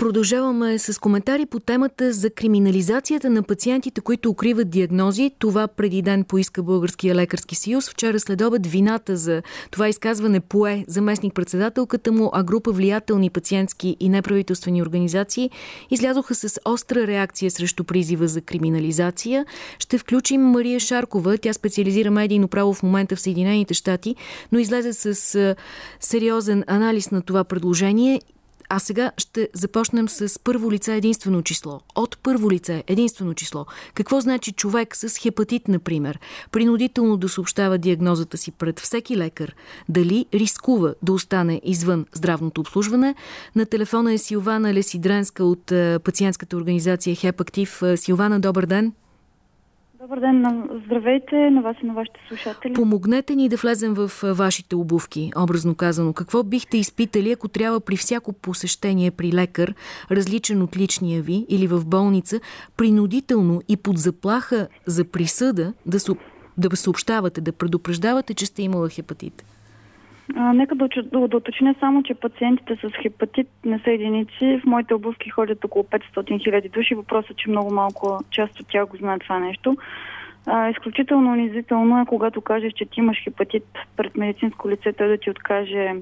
Продължаваме с коментари по темата за криминализацията на пациентите, които укриват диагнози. Това преди ден поиска Българския лекарски съюз. Вчера след обед вината за това изказване пое заместник председателката му, а група влиятелни пациентски и неправителствени организации излязоха с остра реакция срещу призива за криминализация. Ще включим Мария Шаркова. Тя специализира медийно право в момента в Съединените щати, но излезе с сериозен анализ на това предложение а сега ще започнем с първо лице единствено число. От първо лице единствено число. Какво значи човек с хепатит, например, принудително да съобщава диагнозата си пред всеки лекар, дали рискува да остане извън здравното обслужване? На телефона е Силвана Лесидренска от е, пациентската организация Хепактив. Е, Силвана, добър ден! Добър ден, здравейте на вас и на вашите слушатели. Помогнете ни да влезем в вашите обувки, образно казано. Какво бихте изпитали, ако трябва при всяко посещение при лекар, различен от личния ви или в болница, принудително и под заплаха за присъда да, да съобщавате, да предупреждавате, че сте имала хепатит? А, нека да, да, уточня само, че пациентите с хепатит не са единици. В моите обувки ходят около 500 хиляди души. Въпросът е, че много малко част от тях го знаят това нещо. А, изключително унизително е, когато кажеш, че ти имаш хепатит пред медицинско лице, той да ти откаже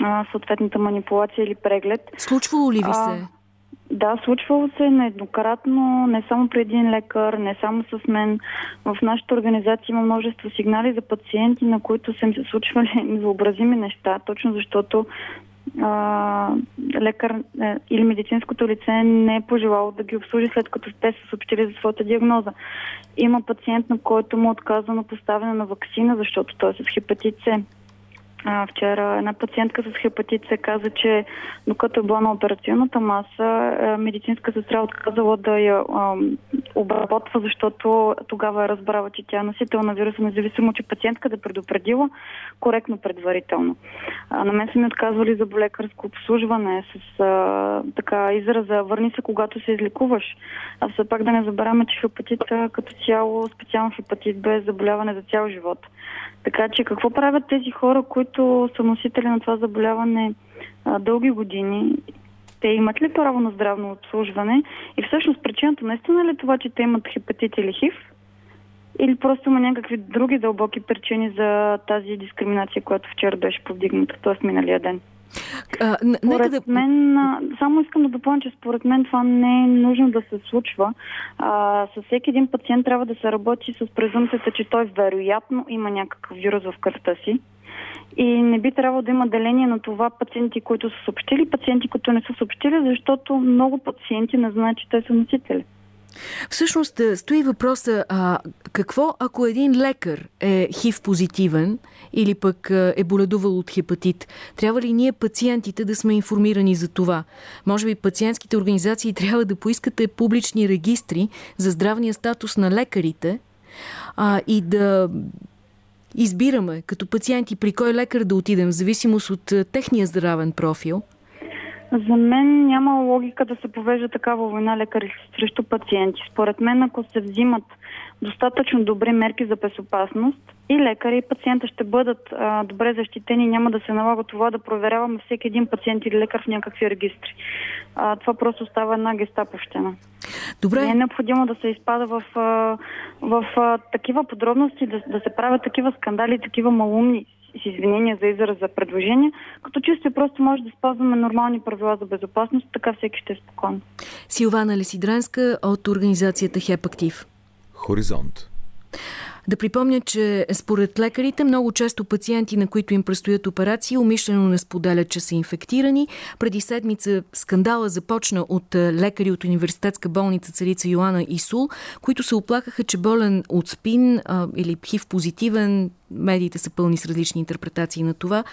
а, съответната манипулация или преглед. Случвало ли ви се? А, да, случвало се нееднократно, не само при един лекар, не само с мен. В нашата организация има множество сигнали за пациенти, на които са им се случвали невъобразими неща, точно защото а, лекар е, или медицинското лице не е пожелало да ги обслужи след като те са съобщили за своята диагноза. Има пациент, на който му е отказано поставяне на вакцина, защото той е с хепатит С. А, вчера една пациентка с хепатит се каза, че докато е била на операционната маса, медицинска сестра отказала да я а, обработва, защото тогава е разбрала, че тя е носител на вируса, независимо, че пациентка да предупредила коректно предварително. А, на мен са ми отказвали за болекарско обслужване с а, така израза върни се, когато се излекуваш. А все пак да не забравяме, че хепатит като цяло, специално хепатит Б е заболяване за цял живот. Така че какво правят тези хора, които са носители на това заболяване а, дълги години? Те имат ли право на здравно обслужване? И всъщност причината наистина ли е това, че те имат хепатит или хив? Или просто има някакви други дълбоки причини за тази дискриминация, която вчера беше повдигната, т.е. миналия ден? А, според да... мен, само искам да допълня, че според мен това не е нужно да се случва. А, със всеки един пациент трябва да се работи с презумцията, че той вероятно има някакъв вирус в кръвта си. И не би трябвало да има деление на това пациенти, които са съобщили, пациенти, които не са съобщили, защото много пациенти не знаят, че те са носители. Всъщност е, стои въпроса, а, какво ако един лекар е хив позитивен или пък е, е боледувал от хепатит? Трябва ли ние пациентите да сме информирани за това? Може би пациентските организации трябва да поискате публични регистри за здравния статус на лекарите а, и да избираме като пациенти при кой лекар да отидем, в зависимост от е, техния здравен профил – за мен няма логика да се повежда такава война лекари срещу пациенти. Според мен, ако се взимат достатъчно добри мерки за безопасност, и лекари и пациента ще бъдат а, добре защитени. Няма да се налага това да проверяваме всеки един пациент или лекар в някакви регистри. А, това просто става една гестаповщина. Добре. Не е необходимо да се изпада в, в, в, такива подробности, да, да се правят такива скандали, такива малумни с извинения за израз за предложения, като чисто и просто може да спазваме нормални правила за безопасност, така всеки ще е спокоен. Силвана Лесидранска от организацията Хепактив. Хоризонт. Да припомня, че според лекарите много често пациенти, на които им предстоят операции, умишлено не споделят, че са инфектирани. Преди седмица скандала започна от лекари от университетска болница царица Йоанна Исул, които се оплакаха, че болен от спин а, или хив позитивен медиите са пълни с различни интерпретации на това,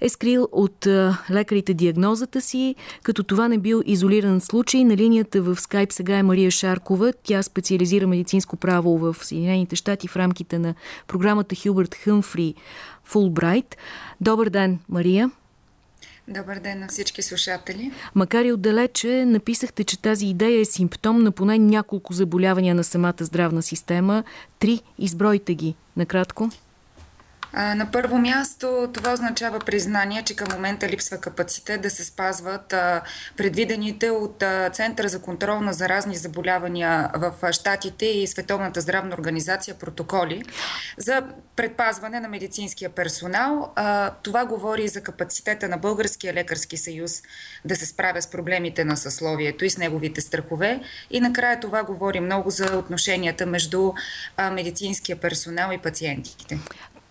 е скрил от лекарите диагнозата си, като това не бил изолиран случай. На линията в скайп сега е Мария Шаркова. Тя специализира медицинско право в Съединените щати в рамките на програмата Хюбърт Хъмфри Фулбрайт. Добър ден, Мария. Добър ден на всички слушатели. Макар и отдалече, написахте, че тази идея е симптом на поне няколко заболявания на самата здравна система. Три, избройте ги накратко. На първо място това означава признание, че към момента липсва капацитет да се спазват предвидените от Центъра за контрол на заразни заболявания в Штатите и Световната здравна организация протоколи за предпазване на медицинския персонал. Това говори за капацитета на Българския лекарски съюз да се справя с проблемите на съсловието и с неговите страхове. И накрая това говори много за отношенията между медицинския персонал и пациентите.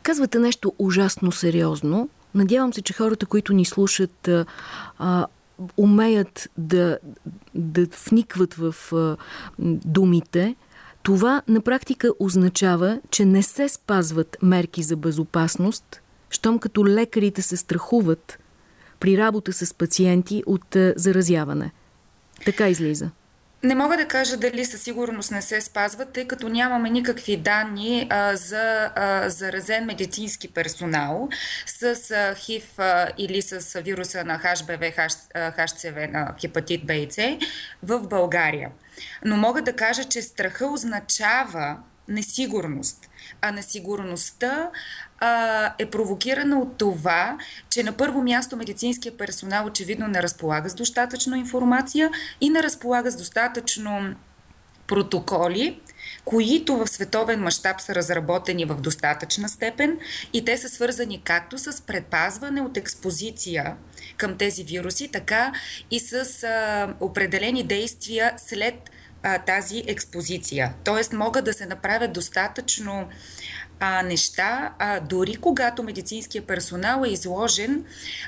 Казвате нещо ужасно сериозно. Надявам се, че хората, които ни слушат, а, умеят да, да вникват в а, думите. Това на практика означава, че не се спазват мерки за безопасност, щом като лекарите се страхуват при работа с пациенти от а, заразяване. Така излиза. Не мога да кажа дали със сигурност не се спазват, тъй като нямаме никакви данни а, за а, заразен медицински персонал с а, ХИВ а, или с вируса на HBV, HCV на хепатит Б и С в България. Но мога да кажа, че страха означава несигурност. А несигурността а, е провокирана от това, че на първо място медицинския персонал очевидно не разполага с достатъчно информация и не разполага с достатъчно протоколи, които в световен мащаб са разработени в достатъчна степен и те са свързани както с предпазване от експозиция към тези вируси, така и с а, определени действия след а, тази експозиция. Тоест могат да се направят достатъчно а, неща, а, дори когато медицинския персонал е изложен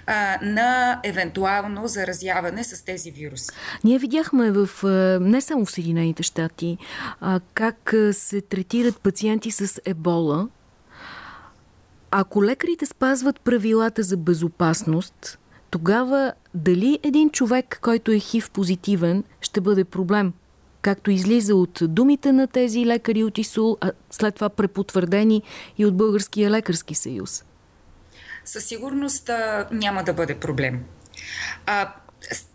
а, на евентуално заразяване с тези вируси. Ние видяхме в, не само в Съединените щати, а, как се третират пациенти с ебола. Ако лекарите спазват правилата за безопасност, тогава дали един човек, който е хив позитивен, ще бъде проблем? Както излиза от думите на тези лекари от ИСУЛ, а след това препотвърдени и от Българския лекарски съюз? Със сигурност а, няма да бъде проблем. А,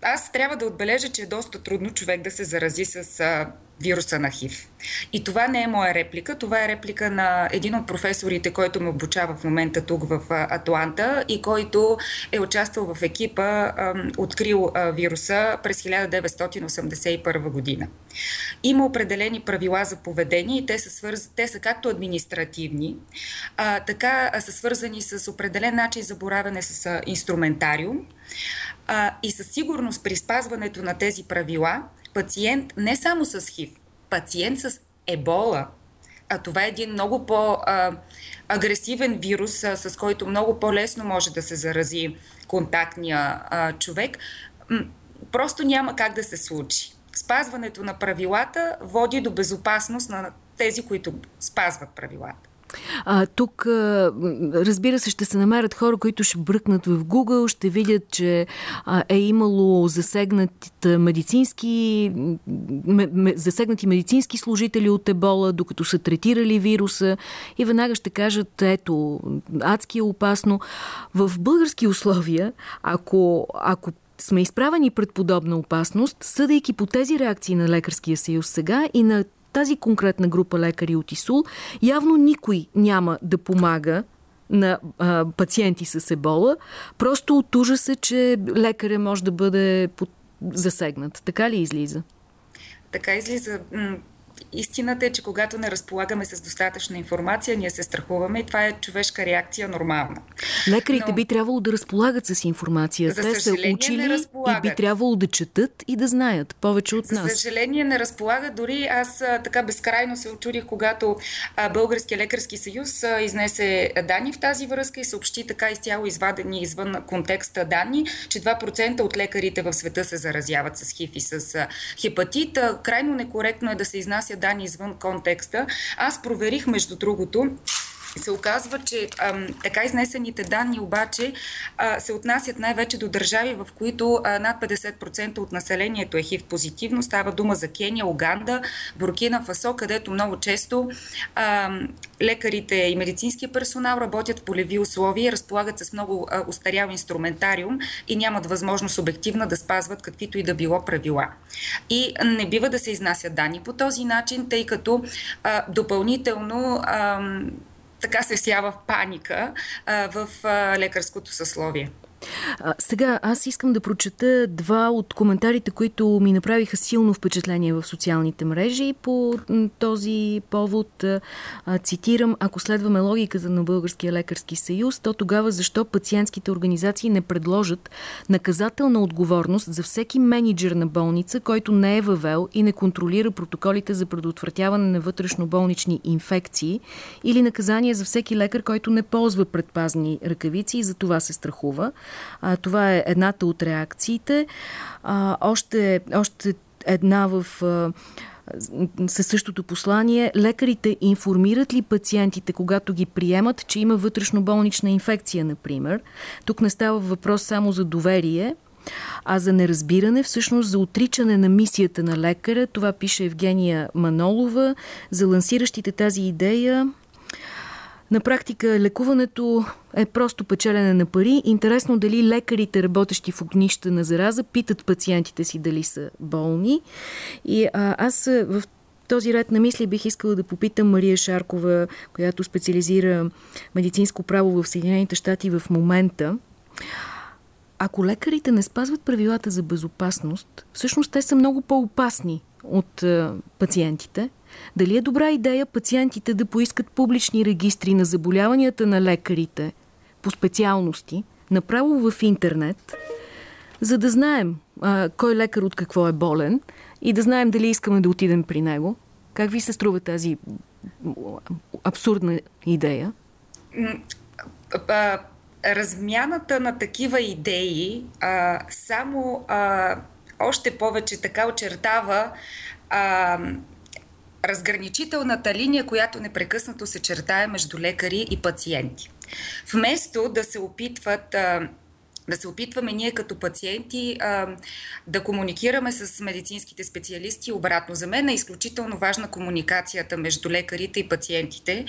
аз трябва да отбележа, че е доста трудно човек да се зарази с а, вируса на ХИВ. И това не е моя реплика, това е реплика на един от професорите, който ме обучава в момента тук в Атланта и който е участвал в екипа, открил вируса през 1981 година. Има определени правила за поведение и те са, свърз... те са както административни, а, така са свързани с определен начин за боравене с инструментариум. А, и със сигурност при спазването на тези правила пациент не само с ХИВ, пациент с ебола, а това е един много по-агресивен вирус, с който много по-лесно може да се зарази контактния а, човек, просто няма как да се случи. Спазването на правилата води до безопасност на тези, които спазват правилата. А, тук, разбира се, ще се намерят хора, които ще бръкнат в Google, ще видят, че е имало засегнати медицински, засегнати медицински служители от ебола, докато са третирали вируса и веднага ще кажат, ето, адски е опасно. В български условия, ако, ако сме изправени пред подобна опасност, съдейки по тези реакции на Лекарския съюз сега и на тази конкретна група лекари от ИСУЛ, явно никой няма да помага на а, пациенти с ебола, просто от ужаса, че лекаря може да бъде засегнат. Така ли излиза? Така излиза истината е, че когато не разполагаме с достатъчна информация, ние се страхуваме и това е човешка реакция нормална. Лекарите Но... би трябвало да разполагат с информация. За Те са учили и би трябвало да четат и да знаят повече от нас. За съжаление не разполагат. Дори аз така безкрайно се очудих, когато Българския лекарски съюз изнесе данни в тази връзка и съобщи така изцяло извадени извън контекста данни, че 2% от лекарите в света се заразяват с хив и с хепатит. Крайно некоректно е да се изнася данни извън контекста. Аз проверих, между другото, се оказва, че ам, така изнесените данни обаче а, се отнасят най-вече до държави, в които а, над 50% от населението е хив позитивно. Става дума за Кения, Уганда, Буркина, Фасо, където много често а, лекарите и медицинския персонал работят в полеви условия, разполагат с много а, устарял инструментариум и нямат възможност обективно да спазват каквито и да било правила. И не бива да се изнасят данни по този начин, тъй като а, допълнително а, така се сява паника а, в а, лекарското съсловие. А, сега аз искам да прочета два от коментарите, които ми направиха силно впечатление в социалните мрежи. По този повод а, цитирам, ако следваме логиката на Българския лекарски съюз, то тогава защо пациентските организации не предложат наказателна отговорност за всеки менеджер на болница, който не е въвел и не контролира протоколите за предотвратяване на вътрешно-болнични инфекции или наказание за всеки лекар, който не ползва предпазни ръкавици и за това се страхува. А, това е едната от реакциите. А, още, още една в... А, със същото послание. Лекарите информират ли пациентите, когато ги приемат, че има вътрешно-болнична инфекция, например? Тук не става въпрос само за доверие, а за неразбиране, всъщност за отричане на мисията на лекаря. Това пише Евгения Манолова. За лансиращите тази идея на практика лекуването е просто печелене на пари. Интересно дали лекарите, работещи в огнища на зараза, питат пациентите си дали са болни. И а, аз в този ред на мисли бих искала да попитам Мария Шаркова, която специализира медицинско право в Съединените щати в момента. Ако лекарите не спазват правилата за безопасност, всъщност те са много по-опасни от а, пациентите. Дали е добра идея пациентите да поискат публични регистри на заболяванията на лекарите по специалности, направо в интернет, за да знаем а, кой лекар от какво е болен и да знаем дали искаме да отидем при него? Как ви се струва тази абсурдна идея? Размяната на такива идеи а, само а, още повече така очертава а, разграничителната линия, която непрекъснато се чертая между лекари и пациенти. Вместо да се опитват да се опитваме ние като пациенти а, да комуникираме с медицинските специалисти. Обратно за мен е изключително важна комуникацията между лекарите и пациентите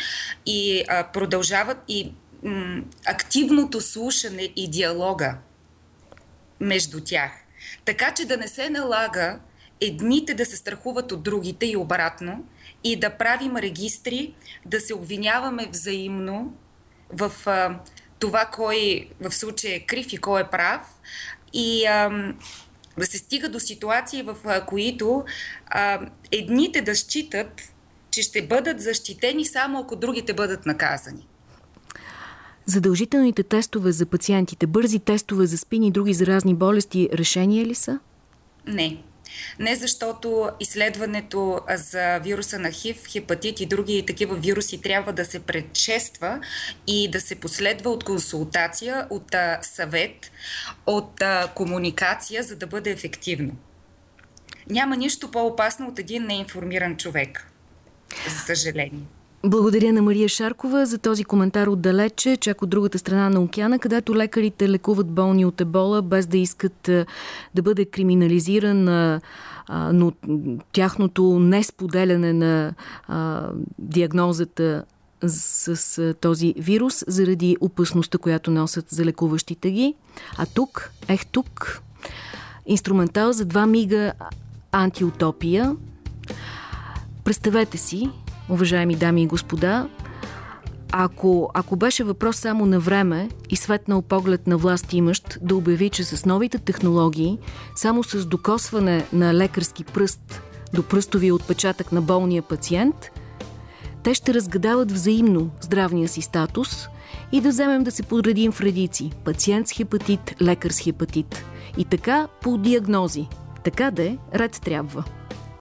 и а, продължават и м, активното слушане и диалога между тях. Така че да не се налага едните да се страхуват от другите и обратно, и да правим регистри, да се обвиняваме взаимно в а, това кой в случая е крив и кой е прав и а, да се стига до ситуации, в а, които а, едните да считат, че ще бъдат защитени само ако другите бъдат наказани. Задължителните тестове за пациентите, бързи тестове за спини и други заразни болести, решение ли са? Не. Не защото изследването за вируса на ХИВ, хепатит и други такива вируси трябва да се предшества и да се последва от консултация, от съвет, от комуникация, за да бъде ефективно. Няма нищо по-опасно от един неинформиран човек. За съжаление. Благодаря на Мария Шаркова за този коментар отдалече, чак от другата страна на океана, където лекарите лекуват болни от ебола, без да искат да бъде криминализиран но тяхното несподеляне на диагнозата с, с този вирус, заради опасността, която носят за лекуващите ги. А тук, ех тук, инструментал за два мига антиутопия. Представете си, уважаеми дами и господа, ако, ако беше въпрос само на време и светнал поглед на власт имащ да обяви, че с новите технологии, само с докосване на лекарски пръст до пръстовия отпечатък на болния пациент, те ще разгадават взаимно здравния си статус и да вземем да се подредим в редици – пациент с хепатит, лекар с хепатит. И така по диагнози. Така де, ред трябва.